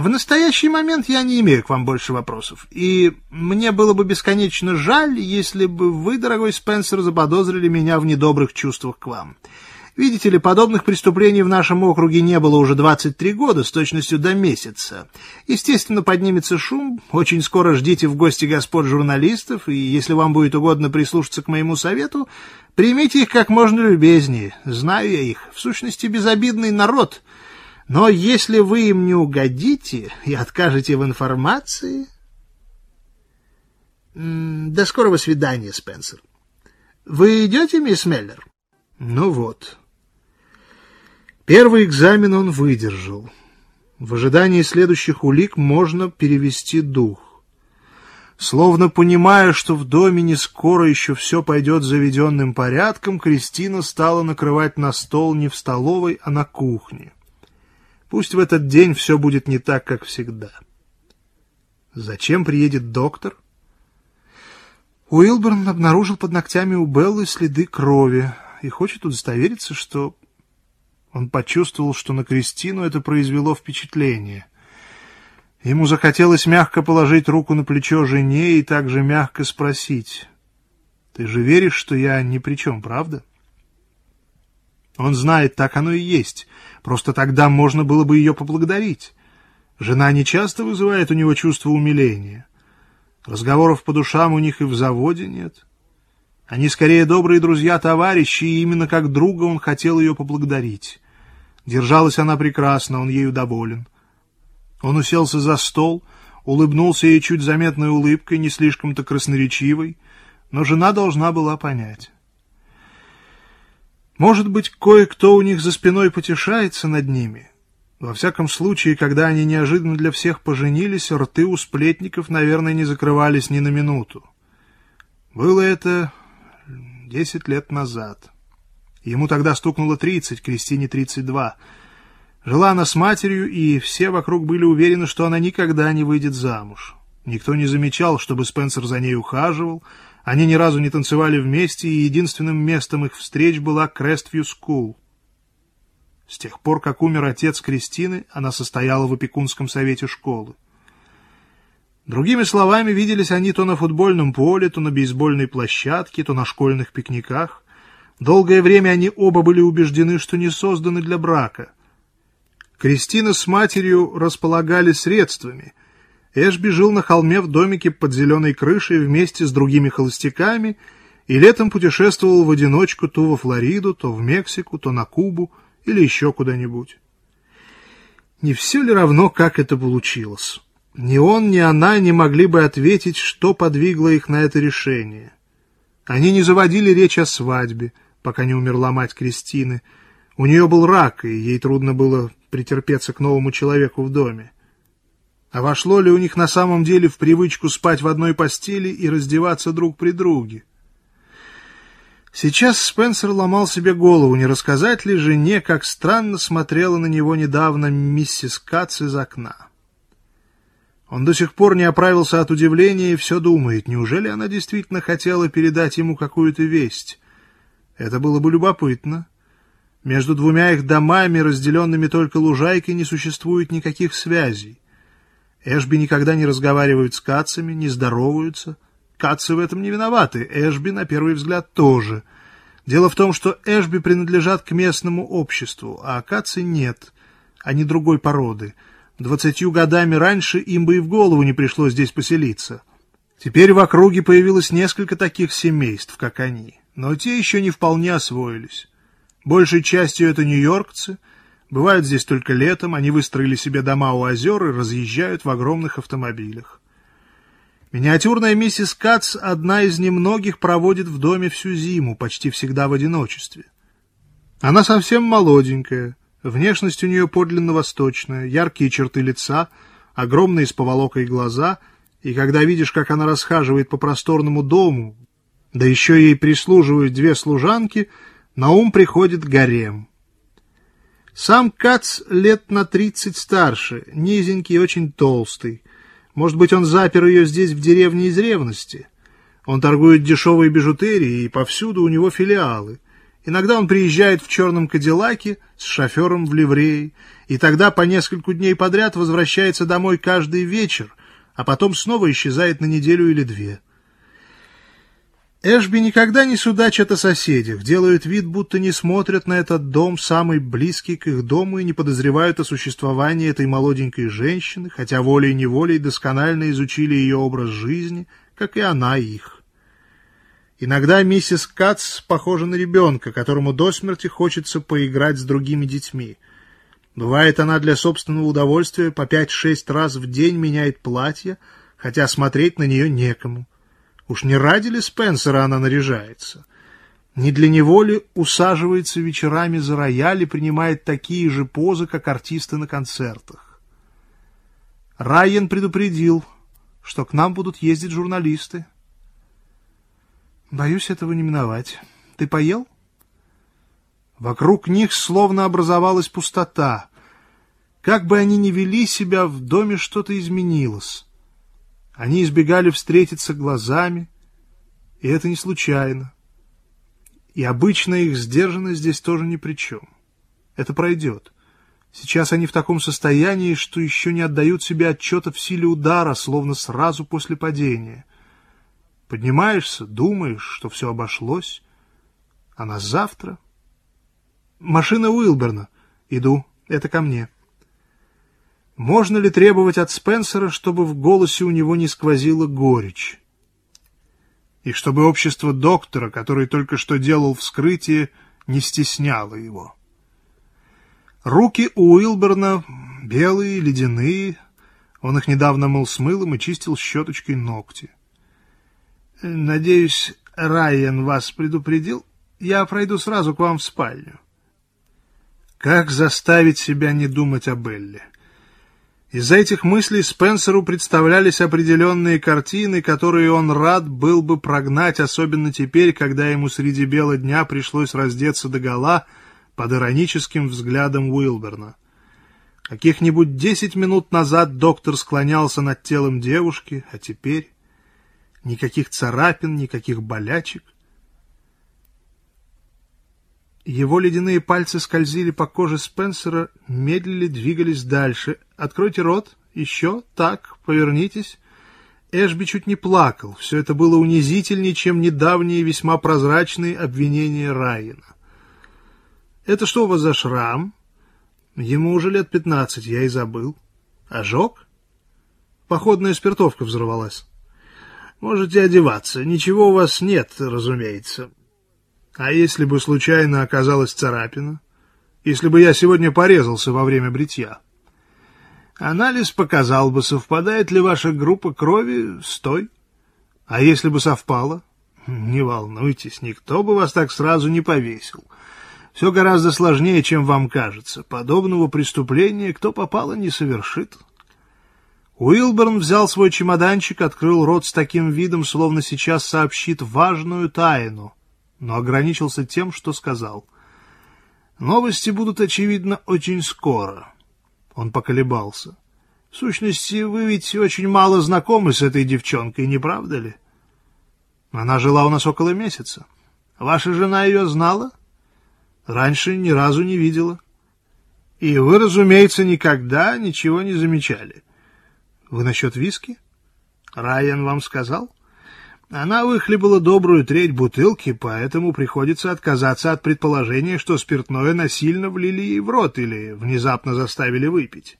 В настоящий момент я не имею к вам больше вопросов, и мне было бы бесконечно жаль, если бы вы, дорогой Спенсер, заподозрили меня в недобрых чувствах к вам. Видите ли, подобных преступлений в нашем округе не было уже 23 года, с точностью до месяца. Естественно, поднимется шум. Очень скоро ждите в гости господ журналистов, и если вам будет угодно прислушаться к моему совету, примите их как можно любезнее. Знаю я их. В сущности, безобидный народ. Но если вы им не угодите и откажете в информации... До скорого свидания, Спенсер. Вы идете, мисс Меллер? Ну вот. Первый экзамен он выдержал. В ожидании следующих улик можно перевести дух. Словно понимая, что в доме не скоро еще все пойдет заведенным порядком, Кристина стала накрывать на стол не в столовой, а на кухне. Пусть в этот день все будет не так, как всегда. Зачем приедет доктор? Уилберн обнаружил под ногтями у Беллы следы крови и хочет удостовериться, что он почувствовал, что на Кристину это произвело впечатление. Ему захотелось мягко положить руку на плечо жене и также мягко спросить, «Ты же веришь, что я ни при чем, правда?» Он знает, так оно и есть. Просто тогда можно было бы ее поблагодарить. Жена не часто вызывает у него чувство умиления. Разговоров по душам у них и в заводе нет. Они скорее добрые друзья-товарищи, и именно как друга он хотел ее поблагодарить. Держалась она прекрасно, он ею доволен. Он уселся за стол, улыбнулся ей чуть заметной улыбкой, не слишком-то красноречивой, но жена должна была понять. Может быть, кое-кто у них за спиной потешается над ними. Во всяком случае, когда они неожиданно для всех поженились, рты у сплетников, наверное, не закрывались ни на минуту. Было это десять лет назад. Ему тогда стукнуло тридцать, Кристине тридцать два. Жила она с матерью, и все вокруг были уверены, что она никогда не выйдет замуж. Никто не замечал, чтобы Спенсер за ней ухаживал, они ни разу не танцевали вместе, и единственным местом их встреч была Crestview School. С тех пор, как умер отец Кристины, она состояла в опекунском совете школы. Другими словами, виделись они то на футбольном поле, то на бейсбольной площадке, то на школьных пикниках. Долгое время они оба были убеждены, что не созданы для брака. Кристина с матерью располагали средствами. Эшби жил на холме в домике под зеленой крышей вместе с другими холостяками и летом путешествовал в одиночку то во Флориду, то в Мексику, то на Кубу или еще куда-нибудь. Не все ли равно, как это получилось? Ни он, ни она не могли бы ответить, что подвигло их на это решение. Они не заводили речь о свадьбе, пока не умерла мать Кристины. У нее был рак, и ей трудно было претерпеться к новому человеку в доме. А вошло ли у них на самом деле в привычку спать в одной постели и раздеваться друг при друге? Сейчас Спенсер ломал себе голову, не рассказать ли жене, как странно смотрела на него недавно миссис Кац из окна. Он до сих пор не оправился от удивления и все думает, неужели она действительно хотела передать ему какую-то весть? Это было бы любопытно. Между двумя их домами, разделенными только лужайкой, не существует никаких связей. Эшби никогда не разговаривают с Кацами, не здороваются. Кацы в этом не виноваты, Эшби, на первый взгляд, тоже. Дело в том, что Эшби принадлежат к местному обществу, а Кацы нет, они другой породы — Двадцатью годами раньше им бы и в голову не пришло здесь поселиться. Теперь в округе появилось несколько таких семейств, как они, но те еще не вполне освоились. Большей частью это нью-йоркцы, бывают здесь только летом, они выстроили себе дома у озер и разъезжают в огромных автомобилях. Миниатюрная миссис Кац, одна из немногих, проводит в доме всю зиму, почти всегда в одиночестве. Она совсем молоденькая, Внешность у нее подлинно восточная, яркие черты лица, огромные с поволокой глаза, и когда видишь, как она расхаживает по просторному дому, да еще ей прислуживают две служанки, на ум приходит гарем. Сам Кац лет на тридцать старше, низенький и очень толстый. Может быть, он запер ее здесь, в деревне, из ревности. Он торгует дешевой бижутерией, и повсюду у него филиалы — Иногда он приезжает в черном кадиллаке с шофером в ливрее, и тогда по нескольку дней подряд возвращается домой каждый вечер, а потом снова исчезает на неделю или две. Эшби никогда не судачат о соседях, делают вид, будто не смотрят на этот дом, самый близкий к их дому, и не подозревают о существовании этой молоденькой женщины, хотя волей-неволей досконально изучили ее образ жизни, как и она их. Иногда миссис Кац похожа на ребенка, которому до смерти хочется поиграть с другими детьми. Бывает, она для собственного удовольствия по пять-шесть раз в день меняет платье, хотя смотреть на нее некому. Уж не ради ли Спенсера она наряжается? Не для него ли усаживается вечерами за рояль и принимает такие же позы, как артисты на концертах? Райен предупредил, что к нам будут ездить журналисты. Боюсь этого не миновать. Ты поел? Вокруг них словно образовалась пустота. Как бы они ни вели себя, в доме что-то изменилось. Они избегали встретиться глазами, и это не случайно. И обычная их сдержанность здесь тоже ни при чем. Это пройдет. Сейчас они в таком состоянии, что еще не отдают себе отчета в силе удара, словно сразу после падения. Поднимаешься, думаешь, что все обошлось, а на завтра... Машина Уилберна. Иду. Это ко мне. Можно ли требовать от Спенсера, чтобы в голосе у него не сквозила горечь? И чтобы общество доктора, который только что делал вскрытие, не стесняло его? Руки у Уилберна белые, ледяные. Он их недавно мыл с мылом и чистил щеточкой ногти. «Надеюсь, Райан вас предупредил? Я пройду сразу к вам в спальню». Как заставить себя не думать о Белле? Из-за этих мыслей Спенсеру представлялись определенные картины, которые он рад был бы прогнать, особенно теперь, когда ему среди бела дня пришлось раздеться догола под ироническим взглядом Уилберна. Каких-нибудь десять минут назад доктор склонялся над телом девушки, а теперь никаких царапин, никаких болячек. Его ледяные пальцы скользили по коже Спенсера, медлили, двигались дальше. «Откройте рот. Еще. Так. Повернитесь». Эшби чуть не плакал. Все это было унизительнее, чем недавние весьма прозрачные обвинения Райана. «Это что у вас за шрам?» «Ему уже лет пятнадцать, я и забыл». «Ожог?» «Походная спиртовка взорвалась». «Можете одеваться. Ничего у вас нет, разумеется. А если бы случайно оказалась царапина? Если бы я сегодня порезался во время бритья? Анализ показал бы, совпадает ли ваша группа крови с той. А если бы совпало? Не волнуйтесь, никто бы вас так сразу не повесил. Все гораздо сложнее, чем вам кажется. Подобного преступления кто попало не совершит. Уилберн взял свой чемоданчик, открыл рот с таким видом, словно сейчас сообщит важную тайну — но ограничился тем, что сказал. «Новости будут, очевидно, очень скоро». Он поколебался. «В сущности, вы ведь очень мало знакомы с этой девчонкой, не правда ли?» «Она жила у нас около месяца. Ваша жена ее знала?» «Раньше ни разу не видела». «И вы, разумеется, никогда ничего не замечали». «Вы насчет виски?» «Райан вам сказал?» Она выхлебала добрую треть бутылки, поэтому приходится отказаться от предположения, что спиртное насильно влили ей в рот или внезапно заставили выпить.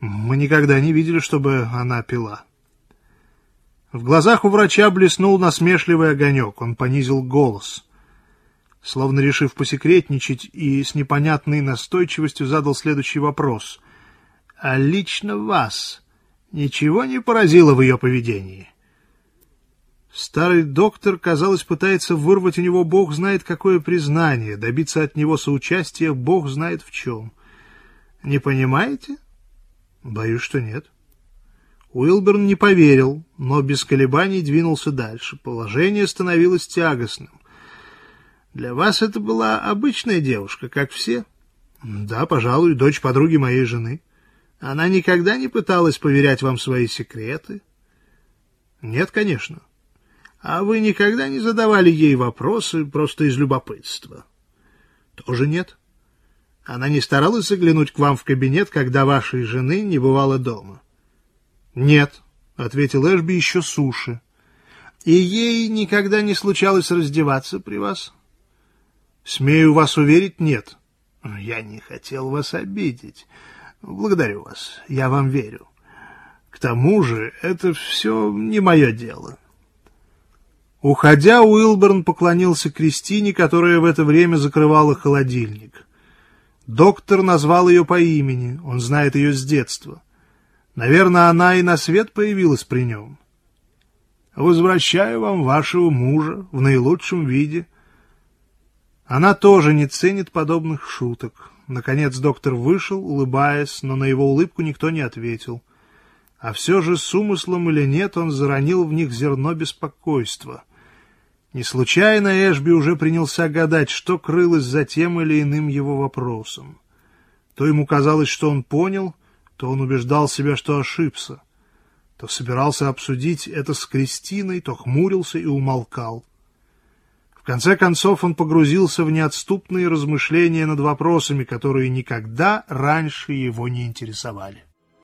Мы никогда не видели, чтобы она пила. В глазах у врача блеснул насмешливый огонек. Он понизил голос. Словно решив посекретничать и с непонятной настойчивостью задал следующий вопрос. «А лично вас ничего не поразило в ее поведении?» Старый доктор, казалось, пытается вырвать у него бог знает какое признание, добиться от него соучастия бог знает в чем. Не понимаете? Боюсь, что нет. Уилберн не поверил, но без колебаний двинулся дальше. Положение становилось тягостным. Для вас это была обычная девушка, как все? Да, пожалуй, дочь подруги моей жены. Она никогда не пыталась поверять вам свои секреты? Нет, конечно. А вы никогда не задавали ей вопросы просто из любопытства? Тоже нет. Она не старалась заглянуть к вам в кабинет, когда вашей жены не бывало дома? Нет, — ответил Эшби еще суше. И ей никогда не случалось раздеваться при вас? Смею вас уверить, нет. Я не хотел вас обидеть. Благодарю вас, я вам верю. К тому же это все не мое дело. Уходя, Уилберн поклонился Кристине, которая в это время закрывала холодильник. Доктор назвал ее по имени, он знает ее с детства. Наверное, она и на свет появилась при нем. «Возвращаю вам вашего мужа в наилучшем виде». Она тоже не ценит подобных шуток. Наконец доктор вышел, улыбаясь, но на его улыбку никто не ответил. А все же, с умыслом или нет, он заронил в них зерно беспокойства — не случайно Эшби уже принялся гадать, что крылось за тем или иным его вопросом. То ему казалось, что он понял, то он убеждал себя, что ошибся. То собирался обсудить это с Кристиной, то хмурился и умолкал. В конце концов он погрузился в неотступные размышления над вопросами, которые никогда раньше его не интересовали.